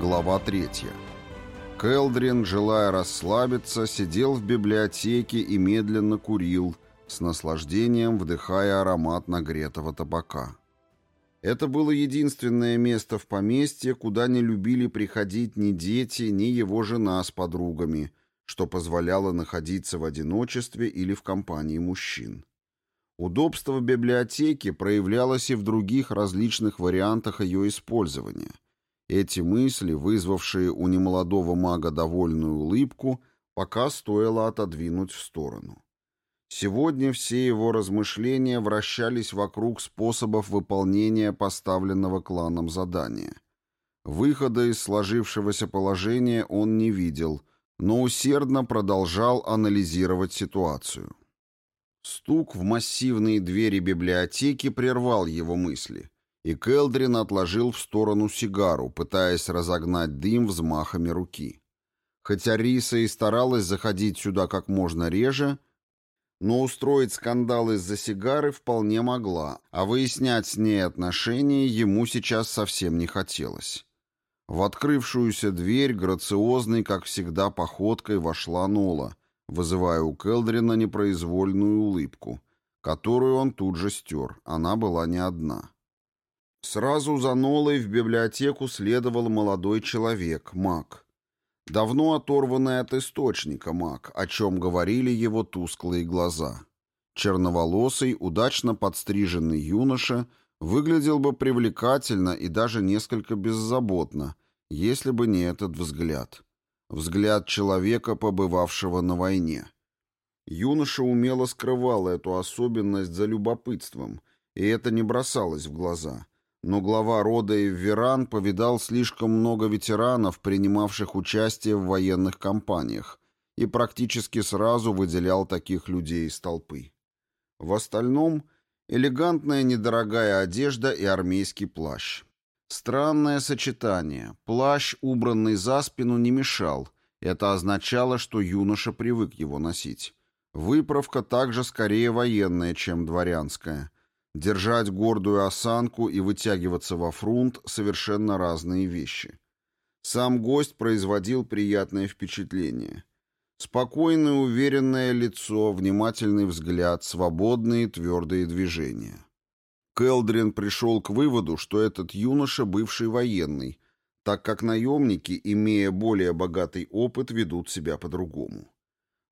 Глава 3. Келдрин, желая расслабиться, сидел в библиотеке и медленно курил, с наслаждением вдыхая аромат нагретого табака. Это было единственное место в поместье, куда не любили приходить ни дети, ни его жена с подругами, что позволяло находиться в одиночестве или в компании мужчин. Удобство библиотеки проявлялось и в других различных вариантах ее использования. Эти мысли, вызвавшие у немолодого мага довольную улыбку, пока стоило отодвинуть в сторону. Сегодня все его размышления вращались вокруг способов выполнения поставленного кланом задания. Выхода из сложившегося положения он не видел, но усердно продолжал анализировать ситуацию. Стук в массивные двери библиотеки прервал его мысли, и Келдрин отложил в сторону сигару, пытаясь разогнать дым взмахами руки. Хотя Риса и старалась заходить сюда как можно реже, но устроить скандал из-за сигары вполне могла, а выяснять с ней отношения ему сейчас совсем не хотелось. В открывшуюся дверь грациозной, как всегда, походкой вошла Нола, вызывая у Келдрина непроизвольную улыбку, которую он тут же стер, она была не одна. Сразу за Нолой в библиотеку следовал молодой человек, маг давно оторванный от источника маг, о чем говорили его тусклые глаза. Черноволосый, удачно подстриженный юноша выглядел бы привлекательно и даже несколько беззаботно, если бы не этот взгляд. Взгляд человека, побывавшего на войне. Юноша умело скрывал эту особенность за любопытством, и это не бросалось в глаза — но глава рода Эвверан повидал слишком много ветеранов, принимавших участие в военных кампаниях, и практически сразу выделял таких людей из толпы. В остальном – элегантная недорогая одежда и армейский плащ. Странное сочетание. Плащ, убранный за спину, не мешал. Это означало, что юноша привык его носить. Выправка также скорее военная, чем дворянская – Держать гордую осанку и вытягиваться во фрунт – совершенно разные вещи. Сам гость производил приятное впечатление. Спокойное, уверенное лицо, внимательный взгляд, свободные твердые движения. Келдрин пришел к выводу, что этот юноша бывший военный, так как наемники, имея более богатый опыт, ведут себя по-другому.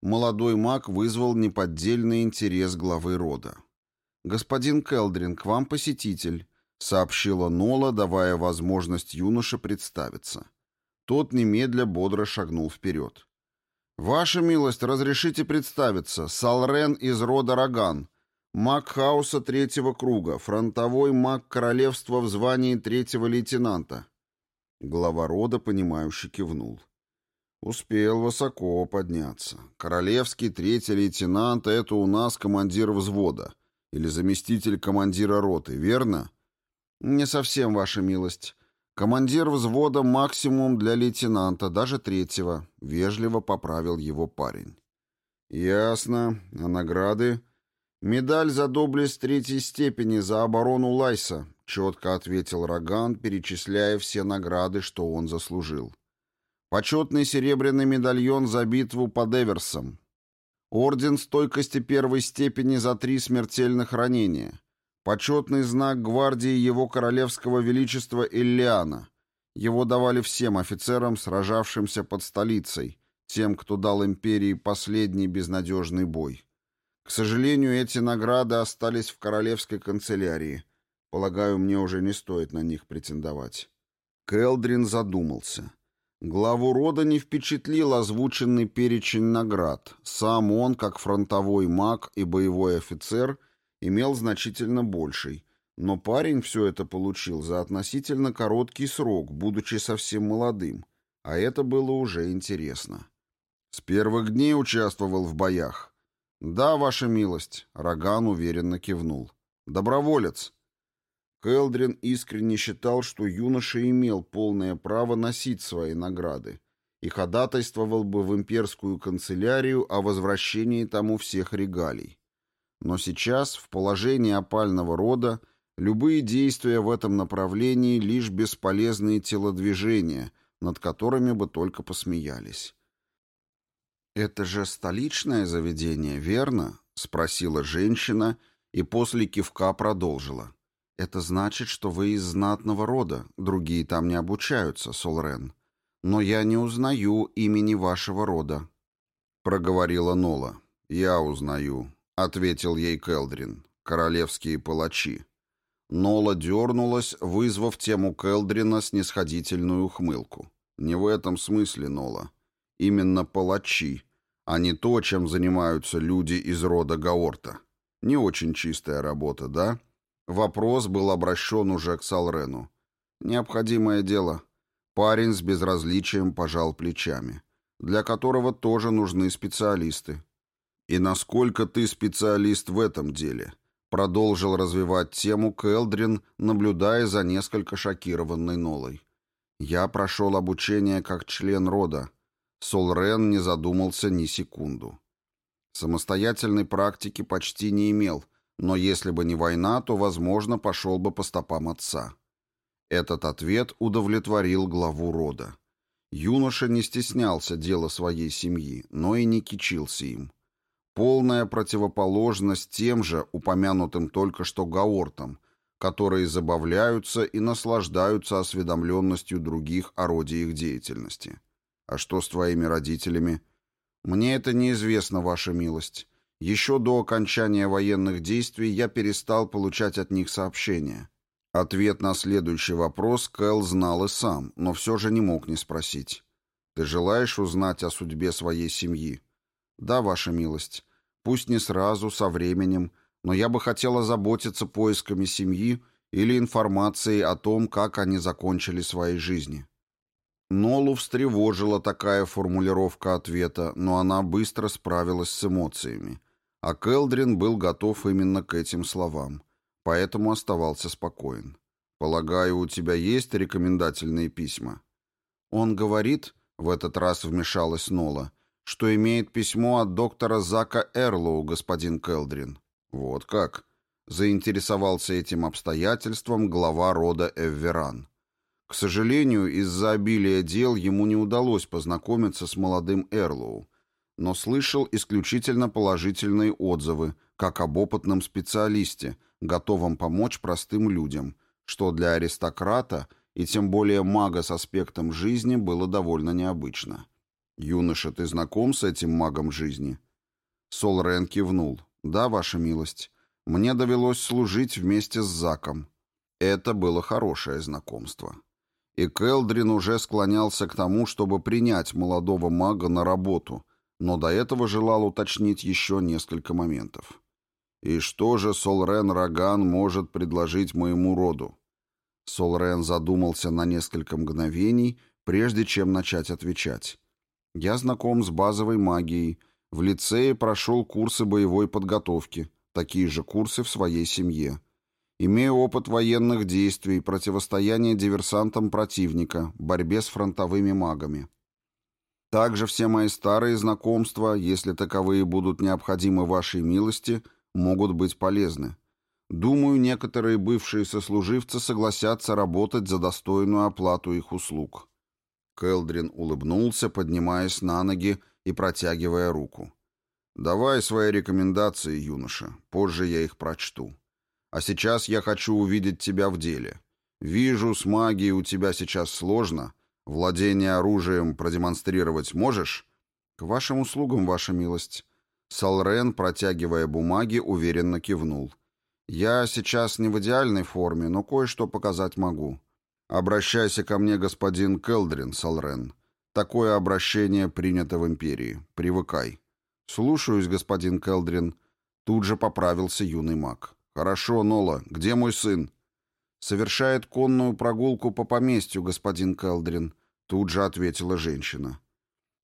Молодой маг вызвал неподдельный интерес главы рода. «Господин Келдрин, к вам посетитель», — сообщила Нола, давая возможность юноше представиться. Тот немедля бодро шагнул вперед. «Ваша милость, разрешите представиться. Салрен из рода Роган, маг хаоса третьего круга, фронтовой маг королевства в звании третьего лейтенанта». Глава рода, понимающе кивнул. Успел высоко подняться. Королевский третий лейтенант — это у нас командир взвода — или заместитель командира роты, верно? Не совсем, ваша милость. Командир взвода максимум для лейтенанта, даже третьего. Вежливо поправил его парень. Ясно. А награды? Медаль за доблесть третьей степени за оборону Лайса, четко ответил Роган, перечисляя все награды, что он заслужил. Почетный серебряный медальон за битву под Эверсом, Орден стойкости первой степени за три смертельных ранения. Почетный знак гвардии Его Королевского Величества Иллиана. Его давали всем офицерам, сражавшимся под столицей, тем, кто дал империи последний безнадежный бой. К сожалению, эти награды остались в королевской канцелярии. Полагаю, мне уже не стоит на них претендовать. Келдрин задумался. Главу рода не впечатлил озвученный перечень наград. Сам он, как фронтовой маг и боевой офицер, имел значительно больший. Но парень все это получил за относительно короткий срок, будучи совсем молодым. А это было уже интересно. С первых дней участвовал в боях. «Да, ваша милость», — Роган уверенно кивнул. «Доброволец». Келдрин искренне считал, что юноша имел полное право носить свои награды и ходатайствовал бы в имперскую канцелярию о возвращении тому всех регалий. Но сейчас, в положении опального рода, любые действия в этом направлении лишь бесполезные телодвижения, над которыми бы только посмеялись. «Это же столичное заведение, верно?» — спросила женщина и после кивка продолжила. «Это значит, что вы из знатного рода, другие там не обучаются, Солрен. Но я не узнаю имени вашего рода», — проговорила Нола. «Я узнаю», — ответил ей Келдрин. «Королевские палачи». Нола дернулась, вызвав тему Келдрина снисходительную ухмылку. «Не в этом смысле, Нола. Именно палачи, а не то, чем занимаются люди из рода Гаорта. Не очень чистая работа, да?» Вопрос был обращен уже к Салрену. «Необходимое дело». Парень с безразличием пожал плечами, для которого тоже нужны специалисты. «И насколько ты специалист в этом деле?» Продолжил развивать тему Келдрин, наблюдая за несколько шокированной Нолой. «Я прошел обучение как член рода». Солрен не задумался ни секунду. Самостоятельной практики почти не имел, но если бы не война, то, возможно, пошел бы по стопам отца. Этот ответ удовлетворил главу рода. Юноша не стеснялся дела своей семьи, но и не кичился им. Полная противоположность тем же, упомянутым только что гаортам, которые забавляются и наслаждаются осведомленностью других о роде их деятельности. А что с твоими родителями? Мне это неизвестно, ваша милость. Еще до окончания военных действий я перестал получать от них сообщения. Ответ на следующий вопрос Кэл знал и сам, но все же не мог не спросить. «Ты желаешь узнать о судьбе своей семьи?» «Да, ваша милость. Пусть не сразу, со временем, но я бы хотела заботиться поисками семьи или информацией о том, как они закончили свои жизни». Нолу встревожила такая формулировка ответа, но она быстро справилась с эмоциями. А Келдрин был готов именно к этим словам, поэтому оставался спокоен. «Полагаю, у тебя есть рекомендательные письма?» «Он говорит», — в этот раз вмешалась Нола, что имеет письмо от доктора Зака Эрлоу, господин Келдрин. Вот как? Заинтересовался этим обстоятельством глава рода Эвверан. К сожалению, из-за обилия дел ему не удалось познакомиться с молодым Эрлоу, но слышал исключительно положительные отзывы, как об опытном специалисте, готовом помочь простым людям, что для аристократа и тем более мага с аспектом жизни было довольно необычно. «Юноша, ты знаком с этим магом жизни?» Сол Рен кивнул. «Да, ваша милость. Мне довелось служить вместе с Заком. Это было хорошее знакомство». И Келдрин уже склонялся к тому, чтобы принять молодого мага на работу, но до этого желал уточнить еще несколько моментов. «И что же Солрен Раган может предложить моему роду?» Солрен задумался на несколько мгновений, прежде чем начать отвечать. Я знаком с базовой магией. В лицее прошел курсы боевой подготовки, такие же курсы в своей семье. Имею опыт военных действий, противостояния диверсантам противника, борьбе с фронтовыми магами. Также все мои старые знакомства, если таковые будут необходимы вашей милости, могут быть полезны. Думаю, некоторые бывшие сослуживцы согласятся работать за достойную оплату их услуг. Келдрин улыбнулся, поднимаясь на ноги и протягивая руку. «Давай свои рекомендации, юноша. Позже я их прочту. А сейчас я хочу увидеть тебя в деле. Вижу, с магией у тебя сейчас сложно. Владение оружием продемонстрировать можешь?» «К вашим услугам, ваша милость». Салрен, протягивая бумаги, уверенно кивнул. «Я сейчас не в идеальной форме, но кое-что показать могу. «Обращайся ко мне, господин Келдрин, Салрен. Такое обращение принято в империи. Привыкай». «Слушаюсь, господин Келдрин». Тут же поправился юный маг. «Хорошо, Нола. Где мой сын?» «Совершает конную прогулку по поместью, господин Келдрин», тут же ответила женщина.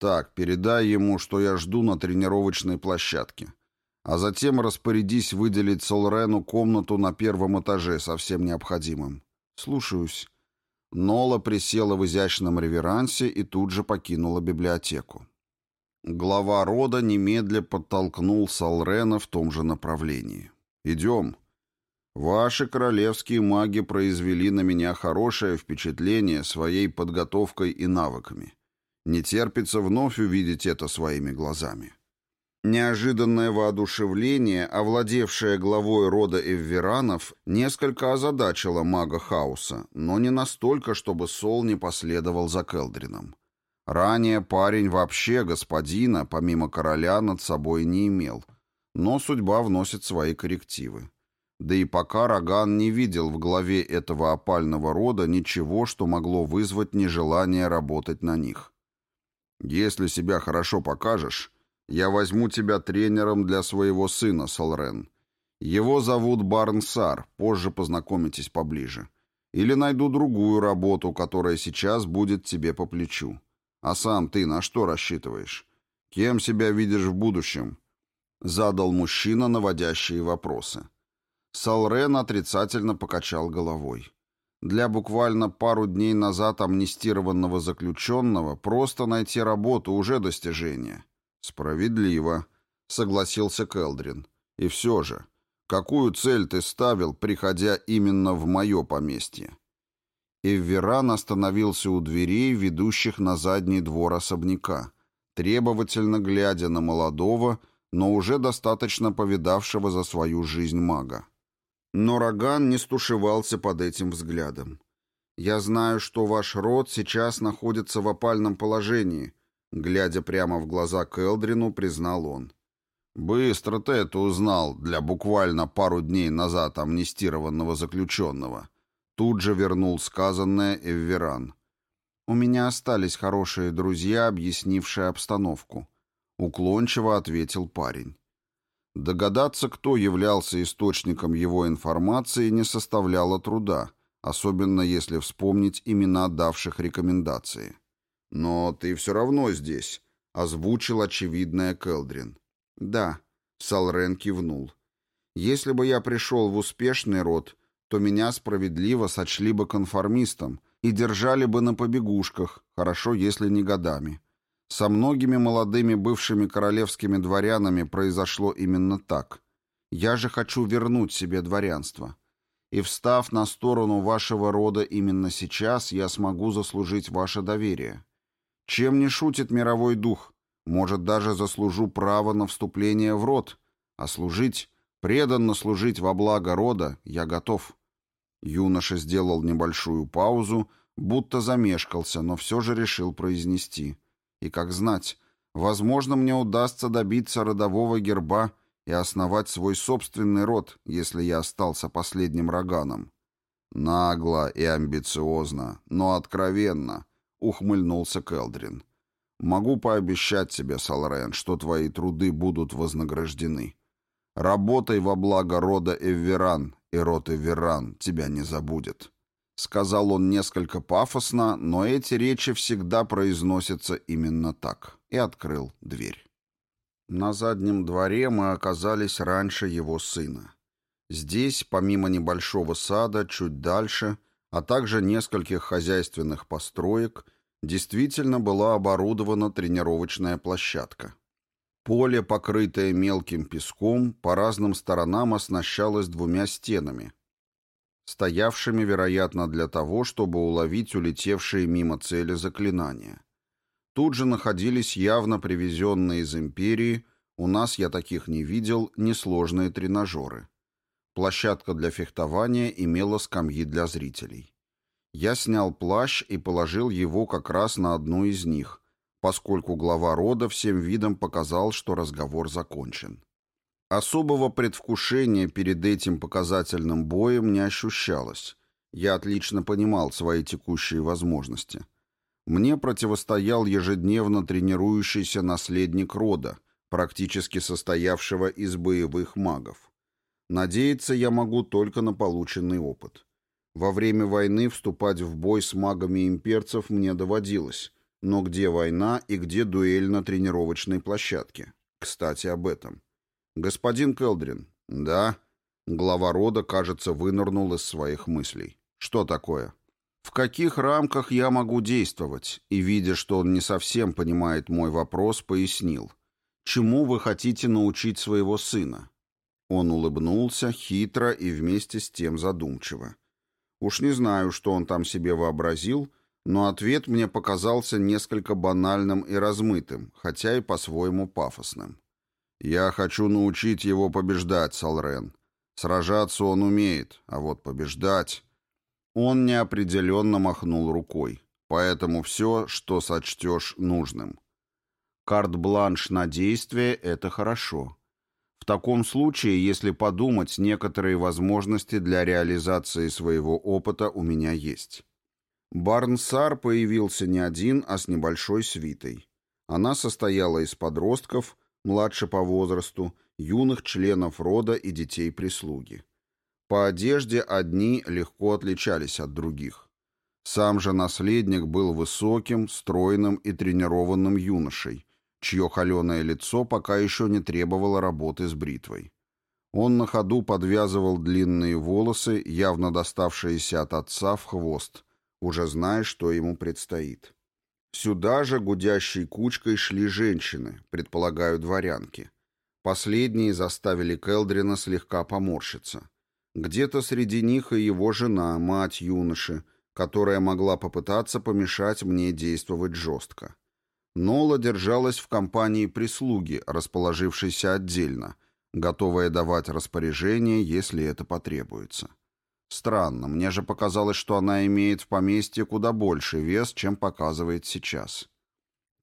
«Так, передай ему, что я жду на тренировочной площадке. А затем распорядись выделить Солрену комнату на первом этаже со всем необходимым. Слушаюсь». Нола присела в изящном реверансе и тут же покинула библиотеку. Глава рода немедля подтолкнул Салрена в том же направлении. «Идем». Ваши королевские маги произвели на меня хорошее впечатление своей подготовкой и навыками. Не терпится вновь увидеть это своими глазами. Неожиданное воодушевление, овладевшее главой рода Эвверанов, несколько озадачило мага хаоса, но не настолько, чтобы Сол не последовал за Келдрином. Ранее парень вообще господина, помимо короля, над собой не имел, но судьба вносит свои коррективы. Да и пока Роган не видел в главе этого опального рода ничего, что могло вызвать нежелание работать на них. «Если себя хорошо покажешь, я возьму тебя тренером для своего сына, Солрен. Его зовут Барнсар, позже познакомитесь поближе. Или найду другую работу, которая сейчас будет тебе по плечу. А сам ты на что рассчитываешь? Кем себя видишь в будущем?» Задал мужчина наводящие вопросы. Салрен отрицательно покачал головой. Для буквально пару дней назад амнистированного заключенного просто найти работу уже достижение. Справедливо, согласился Келдрин. И все же, какую цель ты ставил, приходя именно в мое поместье? Эвверан остановился у дверей, ведущих на задний двор особняка, требовательно глядя на молодого, но уже достаточно повидавшего за свою жизнь мага. Но Роган не стушевался под этим взглядом. «Я знаю, что ваш род сейчас находится в опальном положении», глядя прямо в глаза Келдрину, признал он. «Быстро ты это узнал для буквально пару дней назад амнистированного заключенного». Тут же вернул сказанное Эвверан. «У меня остались хорошие друзья, объяснившие обстановку», — уклончиво ответил парень. Догадаться, кто являлся источником его информации, не составляло труда, особенно если вспомнить имена давших рекомендации. «Но ты все равно здесь», — озвучил очевидное Келдрин. «Да», — Салрен кивнул. «Если бы я пришел в успешный род, то меня справедливо сочли бы конформистом и держали бы на побегушках, хорошо, если не годами. Со многими молодыми бывшими королевскими дворянами произошло именно так. Я же хочу вернуть себе дворянство. И встав на сторону вашего рода именно сейчас, я смогу заслужить ваше доверие. Чем не шутит мировой дух? Может, даже заслужу право на вступление в род. А служить, преданно служить во благо рода, я готов. Юноша сделал небольшую паузу, будто замешкался, но все же решил произнести. И как знать, возможно, мне удастся добиться родового герба и основать свой собственный род, если я остался последним роганом. Нагло и амбициозно, но откровенно, ухмыльнулся Келдрин. Могу пообещать тебе, Салрен, что твои труды будут вознаграждены. Работай во благо рода Эвверан, и род Эвверан тебя не забудет. Сказал он несколько пафосно, но эти речи всегда произносятся именно так. И открыл дверь. На заднем дворе мы оказались раньше его сына. Здесь, помимо небольшого сада, чуть дальше, а также нескольких хозяйственных построек, действительно была оборудована тренировочная площадка. Поле, покрытое мелким песком, по разным сторонам оснащалось двумя стенами, стоявшими, вероятно, для того, чтобы уловить улетевшие мимо цели заклинания. Тут же находились явно привезенные из Империи, у нас я таких не видел, несложные тренажеры. Площадка для фехтования имела скамьи для зрителей. Я снял плащ и положил его как раз на одну из них, поскольку глава рода всем видом показал, что разговор закончен. Особого предвкушения перед этим показательным боем не ощущалось. Я отлично понимал свои текущие возможности. Мне противостоял ежедневно тренирующийся наследник рода, практически состоявшего из боевых магов. Надеяться я могу только на полученный опыт. Во время войны вступать в бой с магами имперцев мне доводилось, но где война и где дуэль на тренировочной площадке? Кстати, об этом. «Господин Келдрин». «Да». Глава рода, кажется, вынырнул из своих мыслей. «Что такое?» «В каких рамках я могу действовать?» И, видя, что он не совсем понимает мой вопрос, пояснил. «Чему вы хотите научить своего сына?» Он улыбнулся, хитро и вместе с тем задумчиво. Уж не знаю, что он там себе вообразил, но ответ мне показался несколько банальным и размытым, хотя и по-своему пафосным. «Я хочу научить его побеждать, Салрен. Сражаться он умеет, а вот побеждать...» Он неопределенно махнул рукой. «Поэтому все, что сочтешь нужным». Карт-бланш на действие — это хорошо. В таком случае, если подумать, некоторые возможности для реализации своего опыта у меня есть. Барнсар появился не один, а с небольшой свитой. Она состояла из подростков, младше по возрасту, юных членов рода и детей прислуги. По одежде одни легко отличались от других. Сам же наследник был высоким, стройным и тренированным юношей, чье холеное лицо пока еще не требовало работы с бритвой. Он на ходу подвязывал длинные волосы, явно доставшиеся от отца, в хвост, уже зная, что ему предстоит. Сюда же гудящей кучкой шли женщины, предполагаю, дворянки. Последние заставили Келдрина слегка поморщиться. Где-то среди них и его жена, мать юноши, которая могла попытаться помешать мне действовать жестко. Нола держалась в компании прислуги, расположившейся отдельно, готовая давать распоряжение, если это потребуется. Странно, мне же показалось, что она имеет в поместье куда больше вес, чем показывает сейчас.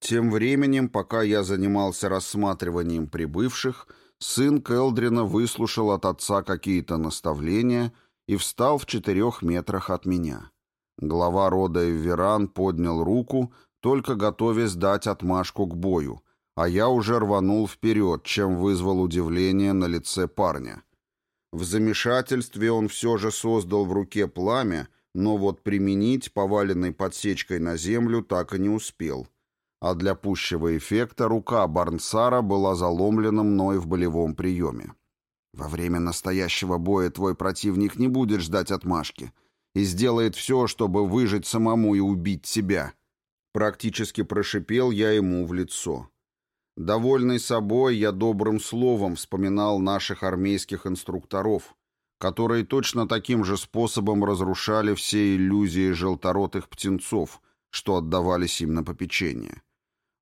Тем временем, пока я занимался рассматриванием прибывших, сын Келдрина выслушал от отца какие-то наставления и встал в четырех метрах от меня. Глава рода Эверан поднял руку, только готовясь дать отмашку к бою, а я уже рванул вперед, чем вызвал удивление на лице парня. В замешательстве он все же создал в руке пламя, но вот применить поваленной подсечкой на землю так и не успел. А для пущего эффекта рука Барнсара была заломлена мной в болевом приеме. Во время настоящего боя твой противник не будет ждать отмашки и сделает все, чтобы выжить самому и убить себя. Практически прошипел я ему в лицо. Довольный собой, я добрым словом вспоминал наших армейских инструкторов, которые точно таким же способом разрушали все иллюзии желторотых птенцов, что отдавались им на попечение.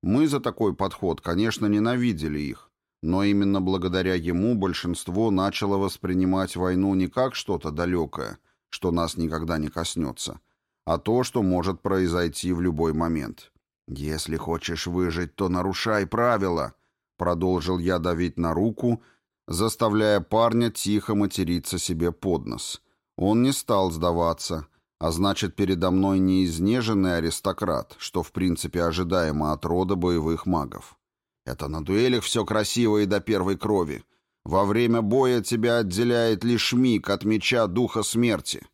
Мы за такой подход, конечно, ненавидели их, но именно благодаря ему большинство начало воспринимать войну не как что-то далекое, что нас никогда не коснется, а то, что может произойти в любой момент. «Если хочешь выжить, то нарушай правила», — продолжил я давить на руку, заставляя парня тихо материться себе под нос. Он не стал сдаваться, а значит, передо мной не изнеженный аристократ, что в принципе ожидаемо от рода боевых магов. Это на дуэлях все красиво и до первой крови. Во время боя тебя отделяет лишь миг от меча духа смерти.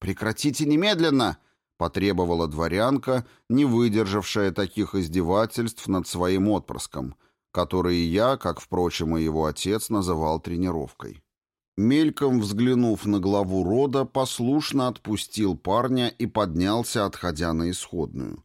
«Прекратите немедленно!» Потребовала дворянка, не выдержавшая таких издевательств над своим отпрыском, которые я, как, впрочем, и его отец, называл тренировкой. Мельком взглянув на главу рода, послушно отпустил парня и поднялся, отходя на исходную.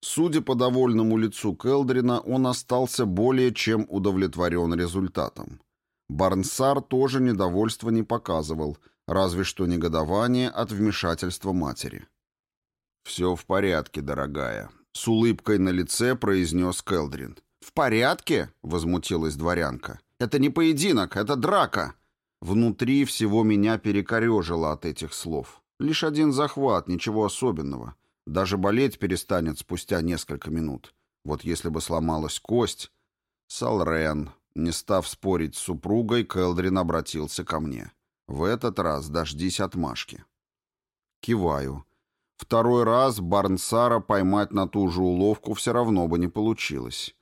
Судя по довольному лицу Келдрина, он остался более чем удовлетворен результатом. Барнсар тоже недовольства не показывал, разве что негодование от вмешательства матери. «Все в порядке, дорогая», — с улыбкой на лице произнес Келдрин. «В порядке?» — возмутилась дворянка. «Это не поединок, это драка!» Внутри всего меня перекорежило от этих слов. Лишь один захват, ничего особенного. Даже болеть перестанет спустя несколько минут. Вот если бы сломалась кость... Салрен, не став спорить с супругой, Келдрин обратился ко мне. В этот раз дождись отмашки. Киваю. Второй раз Барнсара поймать на ту же уловку все равно бы не получилось.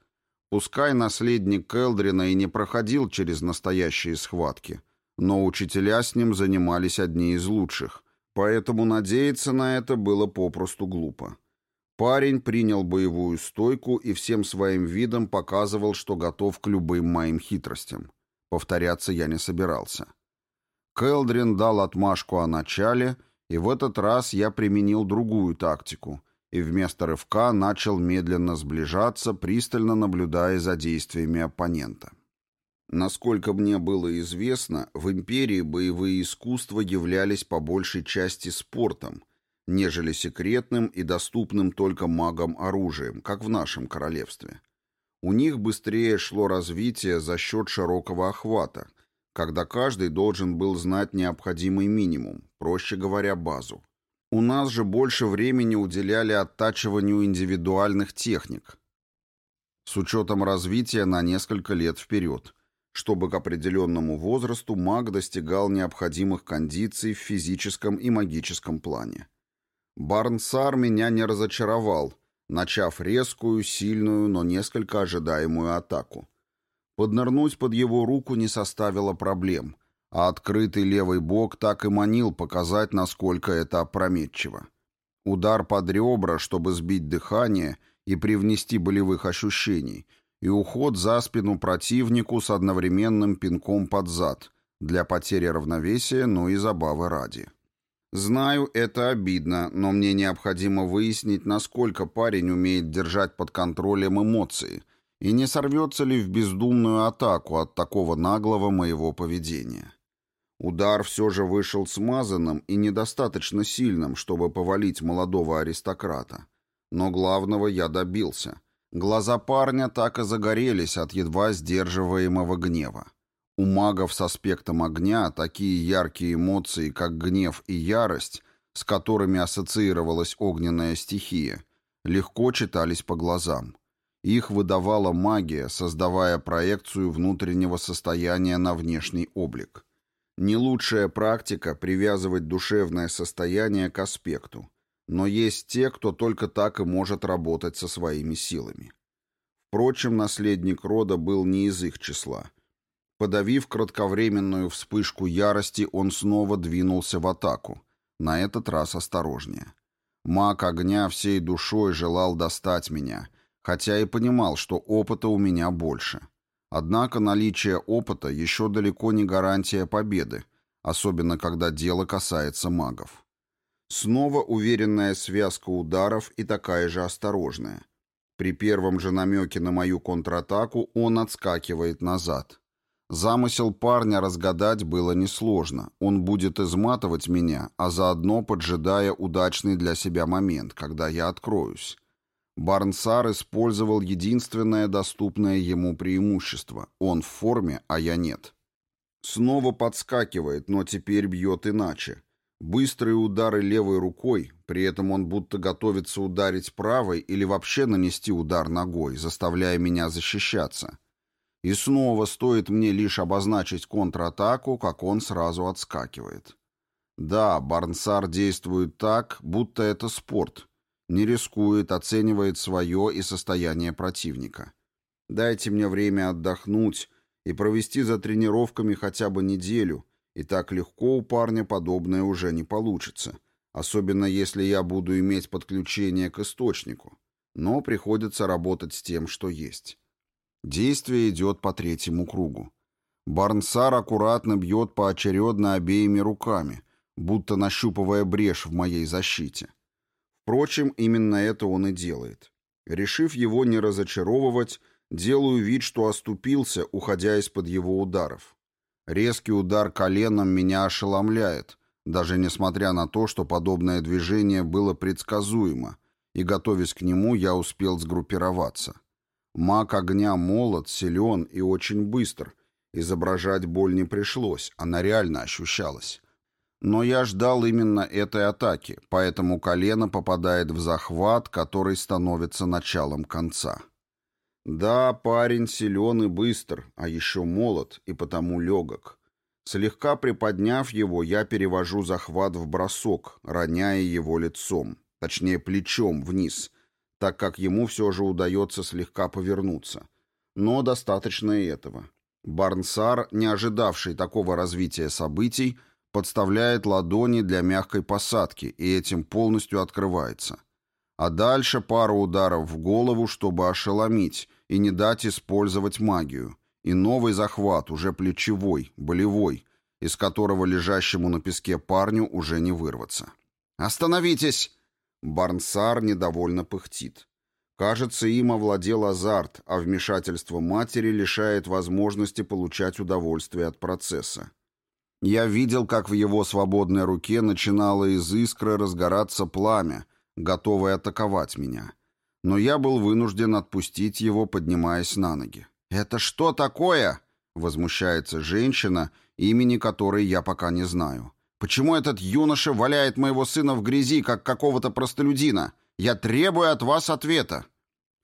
Пускай наследник Келдрина и не проходил через настоящие схватки, но учителя с ним занимались одни из лучших, поэтому надеяться на это было попросту глупо. Парень принял боевую стойку и всем своим видом показывал, что готов к любым моим хитростям. Повторяться я не собирался. Келдрин дал отмашку о начале — и в этот раз я применил другую тактику и вместо рывка начал медленно сближаться, пристально наблюдая за действиями оппонента. Насколько мне было известно, в империи боевые искусства являлись по большей части спортом, нежели секретным и доступным только магам оружием, как в нашем королевстве. У них быстрее шло развитие за счет широкого охвата, когда каждый должен был знать необходимый минимум, проще говоря, базу. У нас же больше времени уделяли оттачиванию индивидуальных техник, с учетом развития на несколько лет вперед, чтобы к определенному возрасту маг достигал необходимых кондиций в физическом и магическом плане. Барнсар меня не разочаровал, начав резкую, сильную, но несколько ожидаемую атаку. Поднырнуть под его руку не составило проблем, а открытый левый бок так и манил показать, насколько это опрометчиво. Удар под ребра, чтобы сбить дыхание и привнести болевых ощущений, и уход за спину противнику с одновременным пинком под зад для потери равновесия, но и забавы ради. Знаю, это обидно, но мне необходимо выяснить, насколько парень умеет держать под контролем эмоции и не сорвется ли в бездумную атаку от такого наглого моего поведения. Удар все же вышел смазанным и недостаточно сильным, чтобы повалить молодого аристократа. Но главного я добился. Глаза парня так и загорелись от едва сдерживаемого гнева. У магов с аспектом огня такие яркие эмоции, как гнев и ярость, с которыми ассоциировалась огненная стихия, легко читались по глазам. Их выдавала магия, создавая проекцию внутреннего состояния на внешний облик. Не лучшая практика привязывать душевное состояние к аспекту, но есть те, кто только так и может работать со своими силами. Впрочем, наследник рода был не из их числа – Подавив кратковременную вспышку ярости, он снова двинулся в атаку, на этот раз осторожнее. Маг огня всей душой желал достать меня, хотя и понимал, что опыта у меня больше. Однако наличие опыта еще далеко не гарантия победы, особенно когда дело касается магов. Снова уверенная связка ударов и такая же осторожная. При первом же намеке на мою контратаку он отскакивает назад. Замысел парня разгадать было несложно. Он будет изматывать меня, а заодно поджидая удачный для себя момент, когда я откроюсь. Барнсар использовал единственное доступное ему преимущество. Он в форме, а я нет. Снова подскакивает, но теперь бьет иначе. Быстрые удары левой рукой, при этом он будто готовится ударить правой или вообще нанести удар ногой, заставляя меня защищаться. И снова стоит мне лишь обозначить контратаку, как он сразу отскакивает. Да, Барнсар действует так, будто это спорт. Не рискует, оценивает свое и состояние противника. Дайте мне время отдохнуть и провести за тренировками хотя бы неделю, и так легко у парня подобное уже не получится, особенно если я буду иметь подключение к источнику. Но приходится работать с тем, что есть. Действие идет по третьему кругу. Барнсар аккуратно бьет поочередно обеими руками, будто нащупывая брешь в моей защите. Впрочем, именно это он и делает. Решив его не разочаровывать, делаю вид, что оступился, уходя из-под его ударов. Резкий удар коленом меня ошеломляет, даже несмотря на то, что подобное движение было предсказуемо, и, готовясь к нему, я успел сгруппироваться. Маг огня молод, силен и очень быстр. Изображать боль не пришлось, она реально ощущалась. Но я ждал именно этой атаки, поэтому колено попадает в захват, который становится началом конца. Да, парень силен и быстр, а еще молод и потому легок. Слегка приподняв его, я перевожу захват в бросок, роняя его лицом, точнее плечом вниз — так как ему все же удается слегка повернуться. Но достаточно и этого. Барнсар, не ожидавший такого развития событий, подставляет ладони для мягкой посадки и этим полностью открывается. А дальше пара ударов в голову, чтобы ошеломить и не дать использовать магию. И новый захват, уже плечевой, болевой, из которого лежащему на песке парню уже не вырваться. «Остановитесь!» Барнсар недовольно пыхтит. Кажется, им овладел азарт, а вмешательство матери лишает возможности получать удовольствие от процесса. Я видел, как в его свободной руке начинало из искры разгораться пламя, готовое атаковать меня. Но я был вынужден отпустить его, поднимаясь на ноги. «Это что такое?» — возмущается женщина, имени которой я пока не знаю. «Почему этот юноша валяет моего сына в грязи, как какого-то простолюдина? Я требую от вас ответа».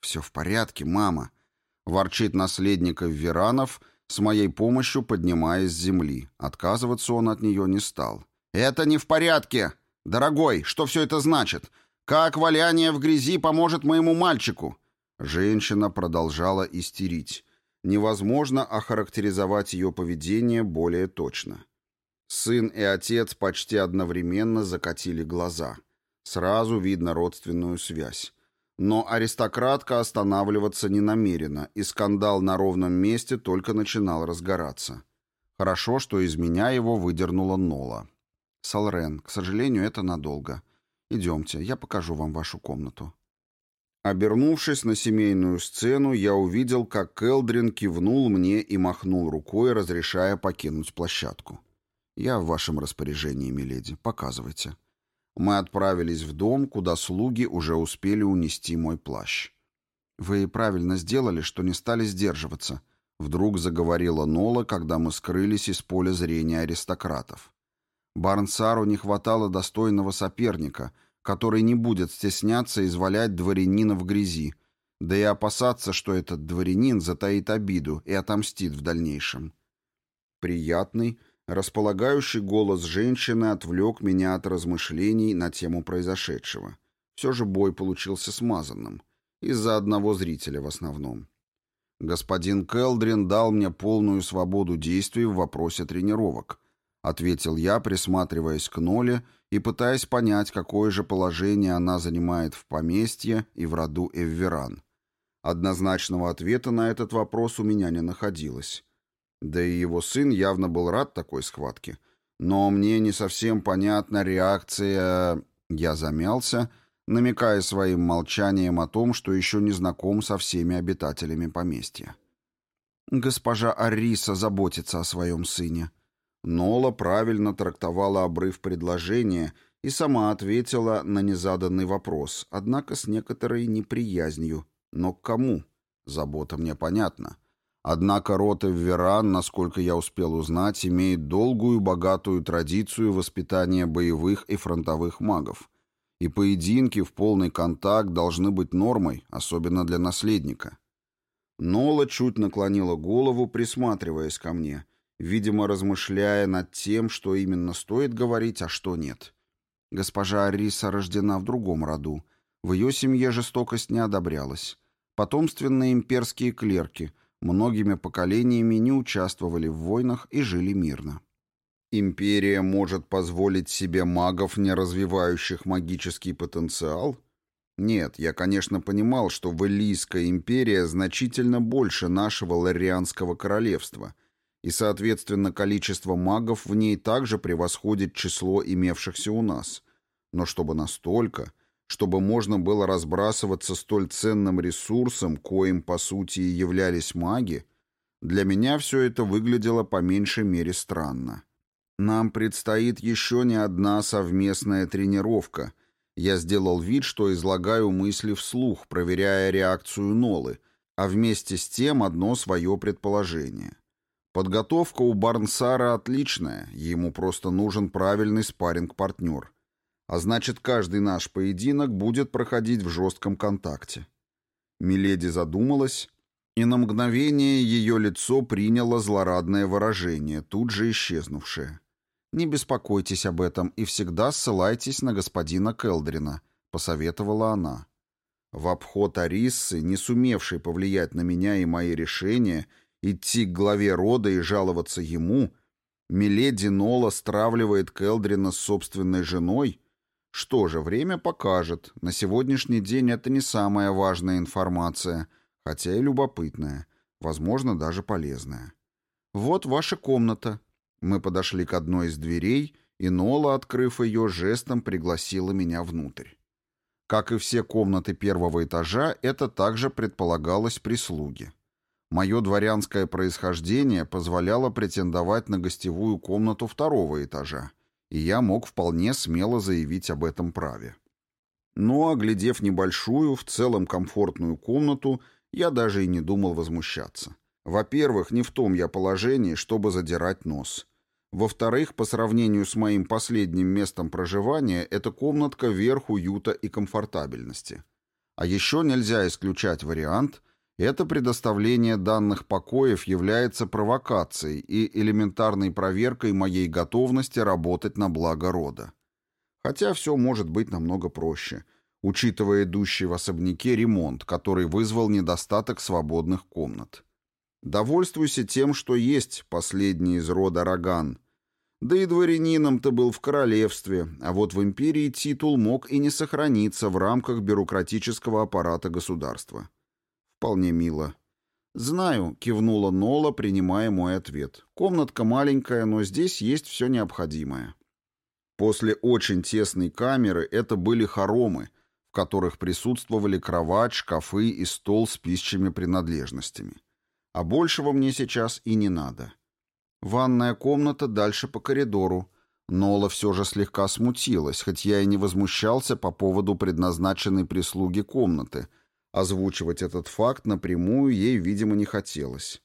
«Все в порядке, мама», — ворчит наследников Веранов, с моей помощью поднимаясь с земли. Отказываться он от нее не стал. «Это не в порядке! Дорогой, что все это значит? Как валяние в грязи поможет моему мальчику?» Женщина продолжала истерить. Невозможно охарактеризовать ее поведение более точно. Сын и отец почти одновременно закатили глаза. Сразу видно родственную связь. Но аристократка останавливаться не намерена, и скандал на ровном месте только начинал разгораться. Хорошо, что из меня его выдернула Нола. «Салрен, к сожалению, это надолго. Идемте, я покажу вам вашу комнату». Обернувшись на семейную сцену, я увидел, как Келдрин кивнул мне и махнул рукой, разрешая покинуть площадку. «Я в вашем распоряжении, миледи. Показывайте». Мы отправились в дом, куда слуги уже успели унести мой плащ. «Вы правильно сделали, что не стали сдерживаться», — вдруг заговорила Нола, когда мы скрылись из поля зрения аристократов. Барнсару не хватало достойного соперника, который не будет стесняться извалять дворянина в грязи, да и опасаться, что этот дворянин затаит обиду и отомстит в дальнейшем. Приятный, Располагающий голос женщины отвлек меня от размышлений на тему произошедшего. Все же бой получился смазанным. Из-за одного зрителя в основном. «Господин Келдрин дал мне полную свободу действий в вопросе тренировок», ответил я, присматриваясь к Ноле и пытаясь понять, какое же положение она занимает в поместье и в роду Эвверан. Однозначного ответа на этот вопрос у меня не находилось. Да и его сын явно был рад такой схватке. Но мне не совсем понятна реакция... Я замялся, намекая своим молчанием о том, что еще не знаком со всеми обитателями поместья. Госпожа Ариса заботится о своем сыне. Нола правильно трактовала обрыв предложения и сама ответила на незаданный вопрос, однако с некоторой неприязнью. Но к кому? Забота мне понятна. Однако род Эвверан, насколько я успел узнать, имеет долгую богатую традицию воспитания боевых и фронтовых магов. И поединки в полный контакт должны быть нормой, особенно для наследника. Нола чуть наклонила голову, присматриваясь ко мне, видимо, размышляя над тем, что именно стоит говорить, а что нет. Госпожа Ариса рождена в другом роду. В ее семье жестокость не одобрялась. Потомственные имперские клерки — многими поколениями не участвовали в войнах и жили мирно. Империя может позволить себе магов, не развивающих магический потенциал? Нет, я, конечно, понимал, что Валийская империя значительно больше нашего Ларианского королевства, и, соответственно, количество магов в ней также превосходит число имевшихся у нас. Но чтобы настолько чтобы можно было разбрасываться столь ценным ресурсом, коим, по сути, и являлись маги, для меня все это выглядело по меньшей мере странно. Нам предстоит еще не одна совместная тренировка. Я сделал вид, что излагаю мысли вслух, проверяя реакцию Нолы, а вместе с тем одно свое предположение. Подготовка у Барнсара отличная, ему просто нужен правильный спарринг-партнер. А значит, каждый наш поединок будет проходить в жестком контакте. Миледи задумалась, и на мгновение ее лицо приняло злорадное выражение, тут же исчезнувшее. «Не беспокойтесь об этом и всегда ссылайтесь на господина Келдрина», — посоветовала она. В обход Ариссы, не сумевшей повлиять на меня и мои решения, идти к главе рода и жаловаться ему, Миледи Нола стравливает Келдрина с собственной женой — что же, время покажет. На сегодняшний день это не самая важная информация, хотя и любопытная, возможно, даже полезная. Вот ваша комната. Мы подошли к одной из дверей, и Нола, открыв ее, жестом пригласила меня внутрь. Как и все комнаты первого этажа, это также предполагалось прислуги. Мое дворянское происхождение позволяло претендовать на гостевую комнату второго этажа, и я мог вполне смело заявить об этом праве. Но, оглядев небольшую, в целом комфортную комнату, я даже и не думал возмущаться. Во-первых, не в том я положении, чтобы задирать нос. Во-вторых, по сравнению с моим последним местом проживания, эта комнатка верх уюта и комфортабельности. А еще нельзя исключать вариант, это предоставление данных покоев является провокацией и элементарной проверкой моей готовности работать на благо рода. Хотя все может быть намного проще, учитывая идущий в особняке ремонт, который вызвал недостаток свободных комнат. Довольствуйся тем, что есть последний из рода Роган. Да и дворянином-то был в королевстве, а вот в империи титул мог и не сохраниться в рамках бюрократического аппарата государства. Вполне мило. «Знаю», — кивнула Нола, принимая мой ответ. «Комнатка маленькая, но здесь есть все необходимое». После очень тесной камеры это были хоромы, в которых присутствовали кровать, шкафы и стол с пищими принадлежностями. А большего мне сейчас и не надо. Ванная комната дальше по коридору. Нола все же слегка смутилась, хоть я и не возмущался по поводу предназначенной прислуги комнаты. Озвучивать этот факт напрямую ей, видимо, не хотелось.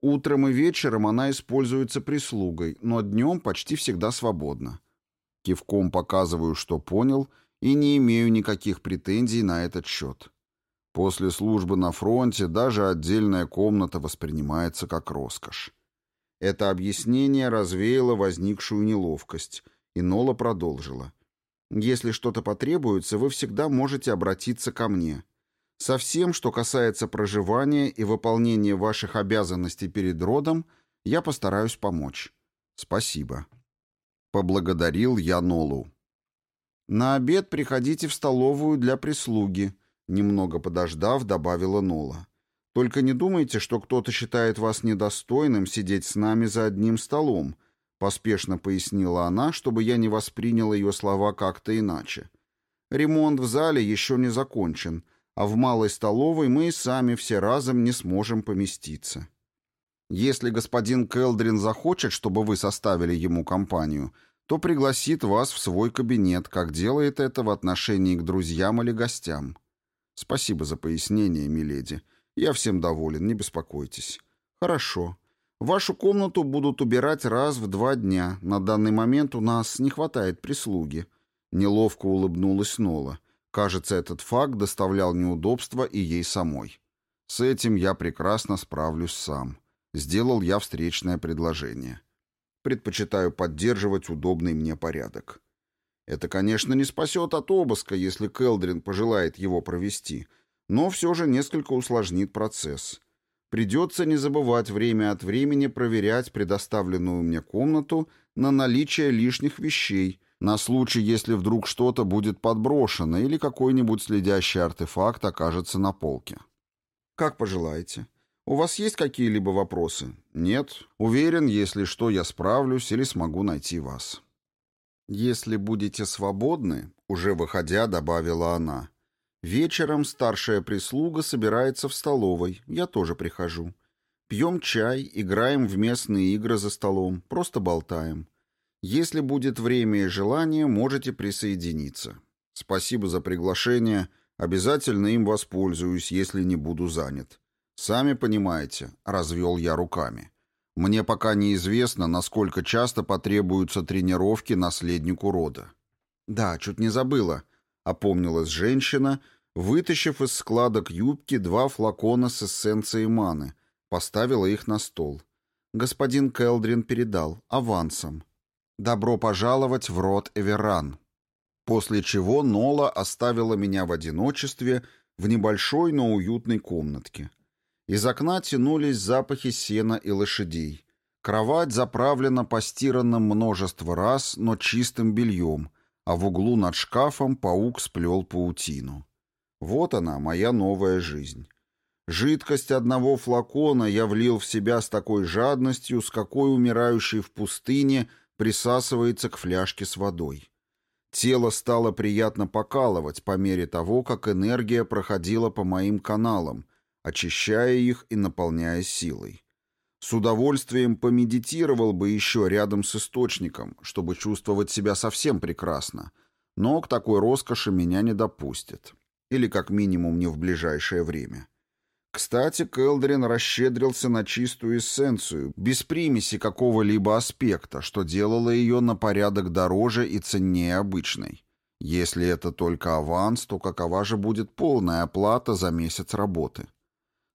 Утром и вечером она используется прислугой, но днем почти всегда свободна. Кивком показываю, что понял, и не имею никаких претензий на этот счет. После службы на фронте даже отдельная комната воспринимается как роскошь. Это объяснение развеяло возникшую неловкость, и Нола продолжила. «Если что-то потребуется, вы всегда можете обратиться ко мне. Со всем, что касается проживания и выполнения ваших обязанностей перед родом, я постараюсь помочь. Спасибо». Поблагодарил я Нолу. «На обед приходите в столовую для прислуги», — немного подождав, добавила Нола. «Только не думайте, что кто-то считает вас недостойным сидеть с нами за одним столом», — поспешно пояснила она, чтобы я не воспринял ее слова как-то иначе. «Ремонт в зале еще не закончен, а в малой столовой мы и сами все разом не сможем поместиться». Если господин Келдрин захочет, чтобы вы составили ему компанию, то пригласит вас в свой кабинет, как делает это в отношении к друзьям или гостям. Спасибо за пояснение, миледи. Я всем доволен, не беспокойтесь. Хорошо. Вашу комнату будут убирать раз в два дня. На данный момент у нас не хватает прислуги. Неловко улыбнулась Нола. Кажется, этот факт доставлял неудобства и ей самой. С этим я прекрасно справлюсь сам. Сделал я встречное предложение. Предпочитаю поддерживать удобный мне порядок. Это, конечно, не спасет от обыска, если Келдрин пожелает его провести, но все же несколько усложнит процесс. Придется не забывать время от времени проверять предоставленную мне комнату на наличие лишних вещей, на случай, если вдруг что-то будет подброшено или какой-нибудь следящий артефакт окажется на полке. Как пожелаете. У вас есть какие-либо вопросы? Нет. Уверен, если что, я справлюсь или смогу найти вас. Если будете свободны, уже выходя, добавила она. Вечером старшая прислуга собирается в столовой, я тоже прихожу. Пьем чай, играем в местные игры за столом, просто болтаем. Если будет время и желание, можете присоединиться. Спасибо за приглашение, обязательно им воспользуюсь, если не буду занят. «Сами понимаете», — развел я руками. «Мне пока неизвестно, насколько часто потребуются тренировки наследнику рода». «Да, чуть не забыла», — опомнилась женщина, вытащив из складок юбки два флакона с эссенцией маны, поставила их на стол. Господин Келдрин передал, авансом. «Добро пожаловать в род Эверан». После чего Нола оставила меня в одиночестве в небольшой, но уютной комнатке. Из окна тянулись запахи сена и лошадей. Кровать заправлена постиранным множество раз, но чистым бельем, а в углу над шкафом паук сплел паутину. Вот она, моя новая жизнь. Жидкость одного флакона я влил в себя с такой жадностью, с какой умирающий в пустыне присасывается к фляжке с водой. Тело стало приятно покалывать по мере того, как энергия проходила по моим каналам, очищая их и наполняя силой. С удовольствием помедитировал бы еще рядом с источником, чтобы чувствовать себя совсем прекрасно, но к такой роскоши меня не допустят. Или как минимум не в ближайшее время. Кстати, Келдрин расщедрился на чистую эссенцию, без примеси какого-либо аспекта, что делало ее на порядок дороже и ценнее обычной. Если это только аванс, то какова же будет полная оплата за месяц работы?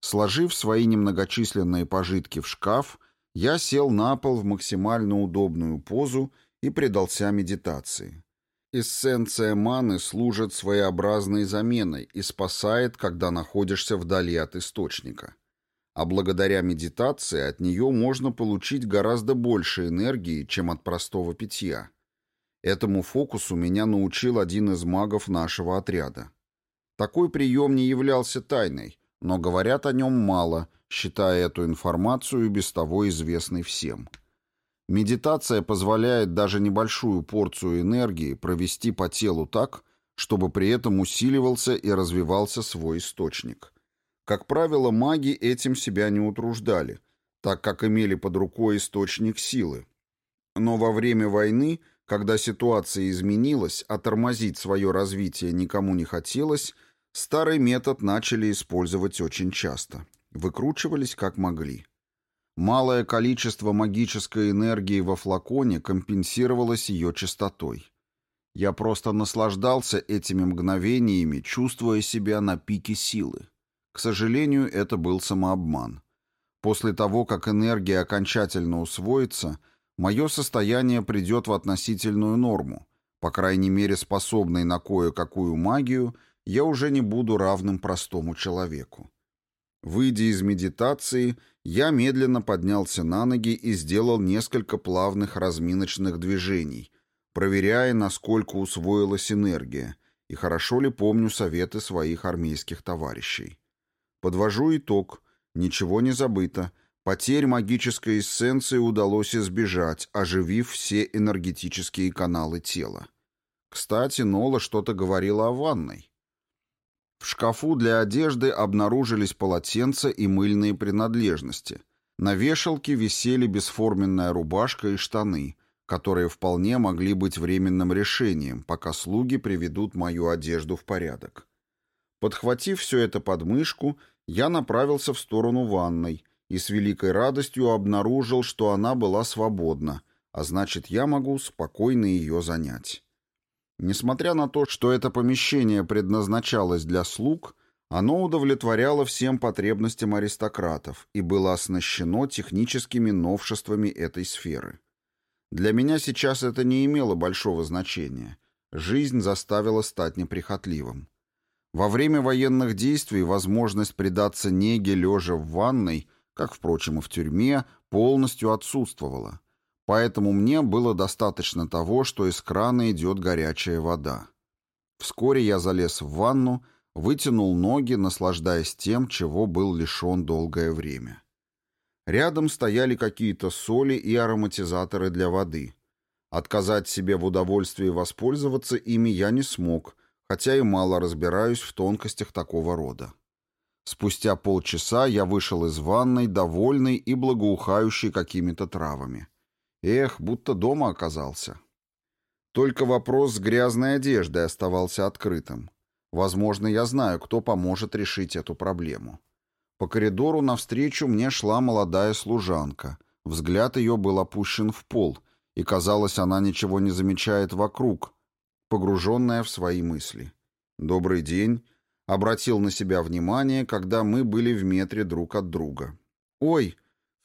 Сложив свои немногочисленные пожитки в шкаф, я сел на пол в максимально удобную позу и предался медитации. Эссенция маны служит своеобразной заменой и спасает, когда находишься вдали от источника. А благодаря медитации от нее можно получить гораздо больше энергии, чем от простого питья. Этому фокусу меня научил один из магов нашего отряда. Такой прием не являлся тайной, но говорят о нем мало, считая эту информацию без того известной всем. Медитация позволяет даже небольшую порцию энергии провести по телу так, чтобы при этом усиливался и развивался свой источник. Как правило, маги этим себя не утруждали, так как имели под рукой источник силы. Но во время войны, когда ситуация изменилась, а тормозить свое развитие никому не хотелось, старый метод начали использовать очень часто. Выкручивались как могли. Малое количество магической энергии во флаконе компенсировалось ее частотой. Я просто наслаждался этими мгновениями, чувствуя себя на пике силы. К сожалению, это был самообман. После того, как энергия окончательно усвоится, мое состояние придет в относительную норму. По крайней мере, способный на кое-какую магию, я уже не буду равным простому человеку. Выйдя из медитации, я медленно поднялся на ноги и сделал несколько плавных разминочных движений, проверяя, насколько усвоилась энергия, и хорошо ли помню советы своих армейских товарищей. Подвожу итог. Ничего не забыто. Потерь магической эссенции удалось избежать, оживив все энергетические каналы тела. Кстати, Нола что-то говорила о ванной. В шкафу для одежды обнаружились полотенца и мыльные принадлежности. На вешалке висели бесформенная рубашка и штаны, которые вполне могли быть временным решением, пока слуги приведут мою одежду в порядок. Подхватив все это под мышку, я направился в сторону ванной и с великой радостью обнаружил, что она была свободна, а значит, я могу спокойно ее занять. Несмотря на то, что это помещение предназначалось для слуг, оно удовлетворяло всем потребностям аристократов и было оснащено техническими новшествами этой сферы. Для меня сейчас это не имело большого значения. Жизнь заставила стать неприхотливым. Во время военных действий возможность предаться неге лежа в ванной, как, впрочем, и в тюрьме, полностью отсутствовала. Поэтому мне было достаточно того, что из крана идет горячая вода. Вскоре я залез в ванну, вытянул ноги, наслаждаясь тем, чего был лишен долгое время. Рядом стояли какие-то соли и ароматизаторы для воды. Отказать себе в удовольствии воспользоваться ими я не смог, хотя и мало разбираюсь в тонкостях такого рода. Спустя полчаса я вышел из ванной, довольный и благоухающий какими-то травами. Эх, будто дома оказался. Только вопрос с грязной одеждой оставался открытым. Возможно, я знаю, кто поможет решить эту проблему. По коридору навстречу мне шла молодая служанка. Взгляд ее был опущен в пол, и, казалось, она ничего не замечает вокруг, погруженная в свои мысли. «Добрый день», — обратил на себя внимание, когда мы были в метре друг от друга. «Ой!»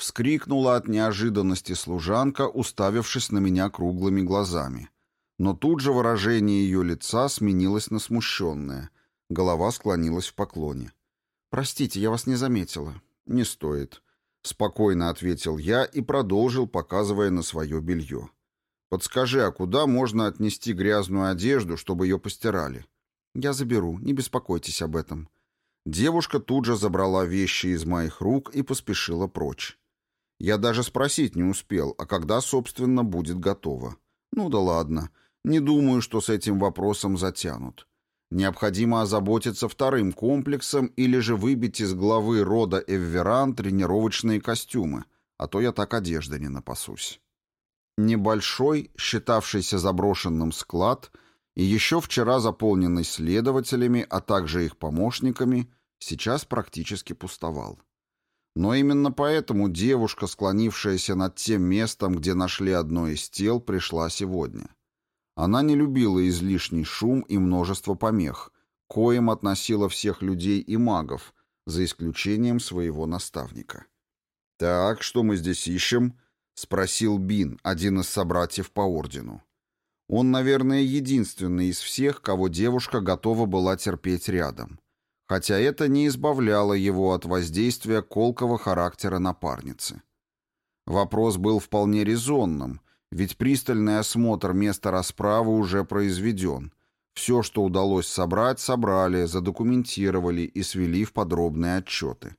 Вскрикнула от неожиданности служанка, уставившись на меня круглыми глазами. Но тут же выражение ее лица сменилось на смущенное. Голова склонилась в поклоне. «Простите, я вас не заметила». «Не стоит», — спокойно ответил я и продолжил, показывая на свое белье. «Подскажи, а куда можно отнести грязную одежду, чтобы ее постирали?» «Я заберу, не беспокойтесь об этом». Девушка тут же забрала вещи из моих рук и поспешила прочь. Я даже спросить не успел, а когда, собственно, будет готово. Ну да ладно. Не думаю, что с этим вопросом затянут. Необходимо озаботиться вторым комплексом или же выбить из главы рода Эвверан тренировочные костюмы, а то я так одежды не напасусь. Небольшой, считавшийся заброшенным склад и еще вчера заполненный следователями, а также их помощниками, сейчас практически пустовал. Но именно поэтому девушка, склонившаяся над тем местом, где нашли одно из тел, пришла сегодня. Она не любила излишний шум и множество помех, коим относила всех людей и магов, за исключением своего наставника. «Так, что мы здесь ищем?» — спросил Бин, один из собратьев по ордену. Он, наверное, единственный из всех, кого девушка готова была терпеть рядом. Хотя это не избавляло его от воздействия колкого характера напарницы. Вопрос был вполне резонным, ведь пристальный осмотр места расправы уже произведен. Все, что удалось собрать, собрали, задокументировали и свели в подробные отчеты.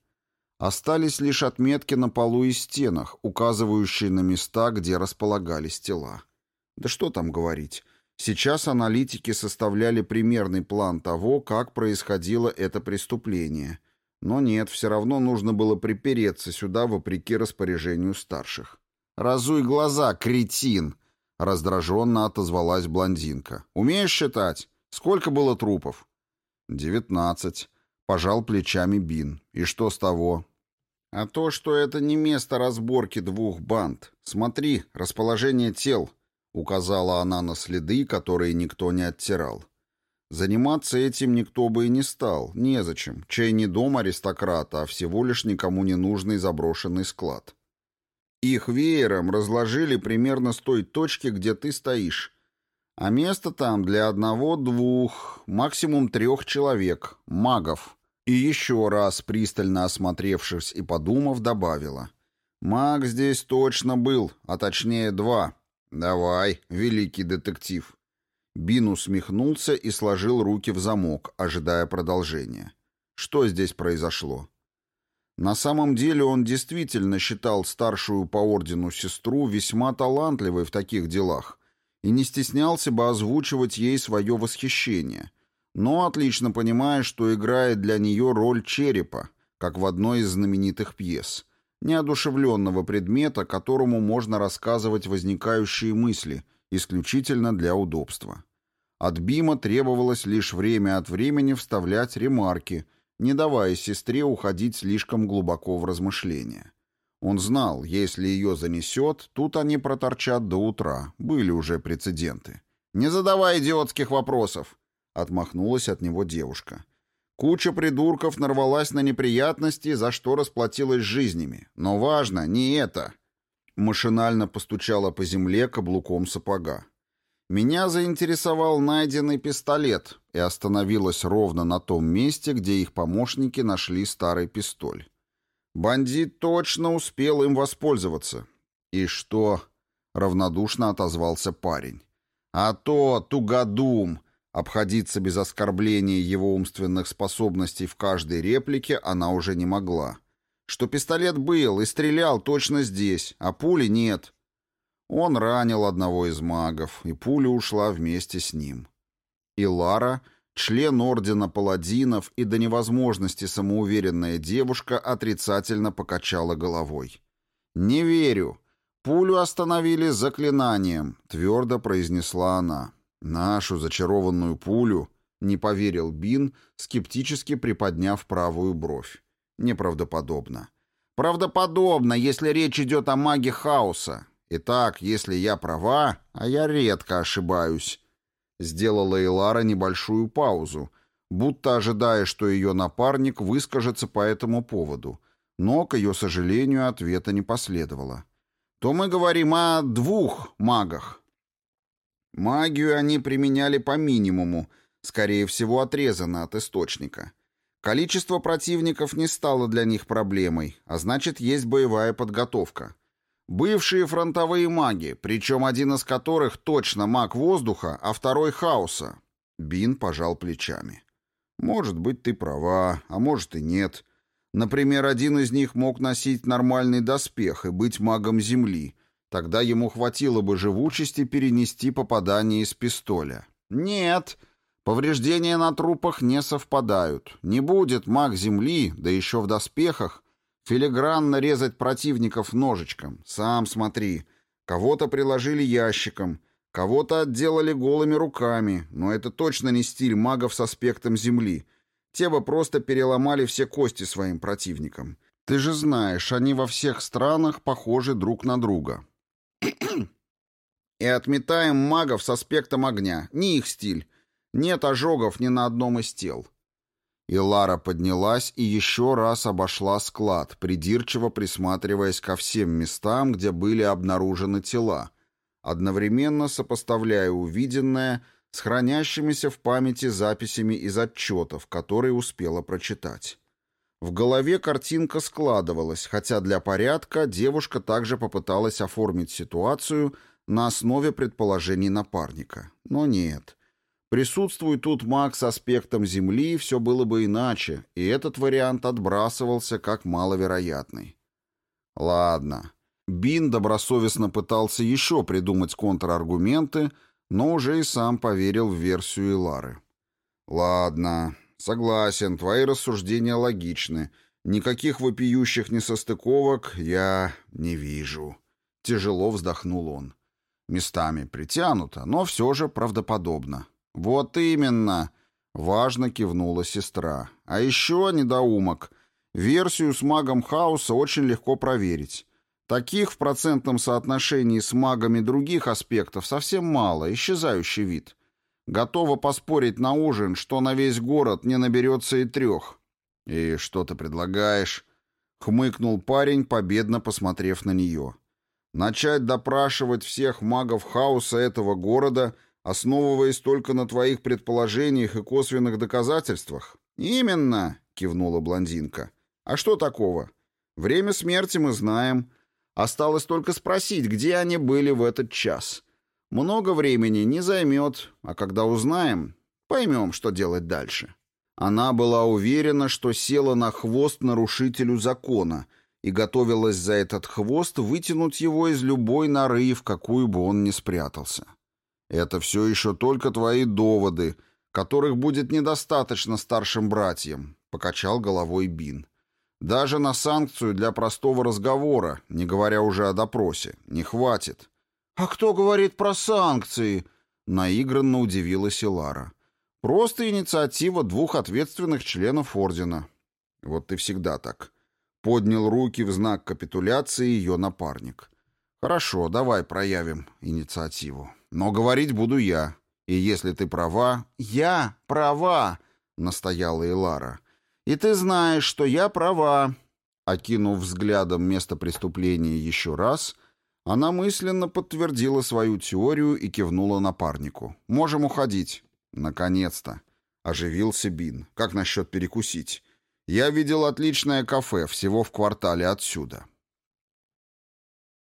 Остались лишь отметки на полу и стенах, указывающие на места, где располагались тела. Да что там говорить. Сейчас аналитики составляли примерный план того, как происходило это преступление. Но нет, все равно нужно было припереться сюда вопреки распоряжению старших. «Разуй глаза, кретин!» — раздраженно отозвалась блондинка. «Умеешь считать? Сколько было трупов?» «Девятнадцать», — пожал плечами Бин. «И что с того?» «А то, что это не место разборки двух банд. Смотри, расположение тел», — указала она на следы, которые никто не оттирал. Заниматься этим никто бы и не стал, незачем, чей не дом аристократа, а всего лишь никому не нужный заброшенный склад. Их веером разложили примерно с той точки, где ты стоишь. А место там для одного-двух, максимум трех человек, магов. И еще раз, пристально осмотревшись и подумав, добавила. Маг здесь точно был, а точнее два. Давай, великий детектив. Бин усмехнулся и сложил руки в замок, ожидая продолжения. Что здесь произошло? На самом деле он действительно считал старшую по ордену сестру весьма талантливой в таких делах и не стеснялся бы озвучивать ей свое восхищение, но отлично понимая, что играет для нее роль черепа, как в одной из знаменитых пьес, неодушевленного предмета, которому можно рассказывать возникающие мысли, исключительно для удобства. От Бима требовалось лишь время от времени вставлять ремарки – не давая сестре уходить слишком глубоко в размышления. Он знал, если ее занесет, тут они проторчат до утра, были уже прецеденты. «Не задавай идиотских вопросов!» — отмахнулась от него девушка. Куча придурков нарвалась на неприятности, за что расплатилась жизнями. Но важно не это. Машинально постучала по земле каблуком сапога. Меня заинтересовал найденный пистолет и остановилась ровно на том месте, где их помощники нашли старый пистоль. Бандит точно успел им воспользоваться. И что? Равнодушно отозвался парень. А то, тугодум, обходиться без оскорбления его умственных способностей в каждой реплике она уже не могла. Что пистолет был и стрелял точно здесь, а пули нет. Он ранил одного из магов, и пуля ушла вместе с ним. И Лара, член Ордена Паладинов и до невозможности самоуверенная девушка, отрицательно покачала головой. «Не верю. Пулю остановили заклинанием», — твердо произнесла она. «Нашу зачарованную пулю», — не поверил Бин, скептически приподняв правую бровь. «Неправдоподобно». «Правдоподобно, если речь идет о маге хаоса. Итак, если я права, а я редко ошибаюсь, сделала Элара небольшую паузу, будто ожидая, что ее напарник выскажется по этому поводу, но, к ее сожалению, ответа не последовало. То мы говорим о двух магах. Магию они применяли по минимуму, скорее всего, отрезано от источника. Количество противников не стало для них проблемой, а значит, есть боевая подготовка. Бывшие фронтовые маги, причем один из которых точно маг воздуха, а второй хаоса. Бин пожал плечами. Может быть, ты права, а может и нет. Например, один из них мог носить нормальный доспех и быть магом Земли, Тогда ему хватило бы живучести перенести попадание из пистоля. Нет, повреждения на трупах не совпадают. Не будет маг земли, да еще в доспехах, филигранно резать противников ножичком. Сам смотри. Кого-то приложили ящиком, кого-то отделали голыми руками, но это точно не стиль магов с аспектом земли. Те бы просто переломали все кости своим противникам. Ты же знаешь, они во всех странах похожи друг на друга. И отметаем магов с аспектом огня. Не их стиль. Нет ожогов ни на одном из тел. И Лара поднялась и еще раз обошла склад, придирчиво присматриваясь ко всем местам, где были обнаружены тела, одновременно сопоставляя увиденное с хранящимися в памяти записями из отчетов, которые успела прочитать. В голове картинка складывалась, хотя для порядка девушка также попыталась оформить ситуацию на основе предположений напарника. Но нет. Присутствуй тут маг с аспектом Земли, все было бы иначе, и этот вариант отбрасывался как маловероятный. Ладно. Бин добросовестно пытался еще придумать контраргументы, но уже и сам поверил в версию Илары. Ладно, «Согласен, твои рассуждения логичны. Никаких вопиющих несостыковок я не вижу». Тяжело вздохнул он. Местами притянуто, но все же правдоподобно. «Вот именно!» — важно кивнула сестра. «А еще, недоумок, версию с магом хаоса очень легко проверить. Таких в процентном соотношении с магами других аспектов совсем мало, исчезающий вид. Готова поспорить на ужин, что на весь город не наберется и трех. «И что ты предлагаешь?» — хмыкнул парень, победно посмотрев на нее. «Начать допрашивать всех магов хаоса этого города, основываясь только на твоих предположениях и косвенных доказательствах?» «Именно!» — кивнула блондинка. «А что такого? Время смерти мы знаем. Осталось только спросить, где они были в этот час». Много времени не займет, а когда узнаем, поймем, что делать дальше. Она была уверена, что села на хвост нарушителю закона и готовилась за этот хвост вытянуть его из любой норы, в какую бы он ни спрятался. Это все еще только твои доводы, которых будет недостаточно старшим братьям, покачал головой Бин. Даже на санкцию для простого разговора, не говоря уже о допросе, не хватит. «А кто говорит про санкции?» — наигранно удивилась Илара. «Просто инициатива двух ответственных членов Ордена». «Вот ты всегда так». Поднял руки в знак капитуляции ее напарник. «Хорошо, давай проявим инициативу. Но говорить буду я. И если ты права...» «Я права!» — настояла Илара. «И ты знаешь, что я права!» Окинув взглядом место преступления еще раз, она мысленно подтвердила свою теорию и кивнула напарнику. «Можем уходить». «Наконец-то!» — оживился Бин. «Как насчет перекусить? Я видел отличное кафе всего в квартале отсюда».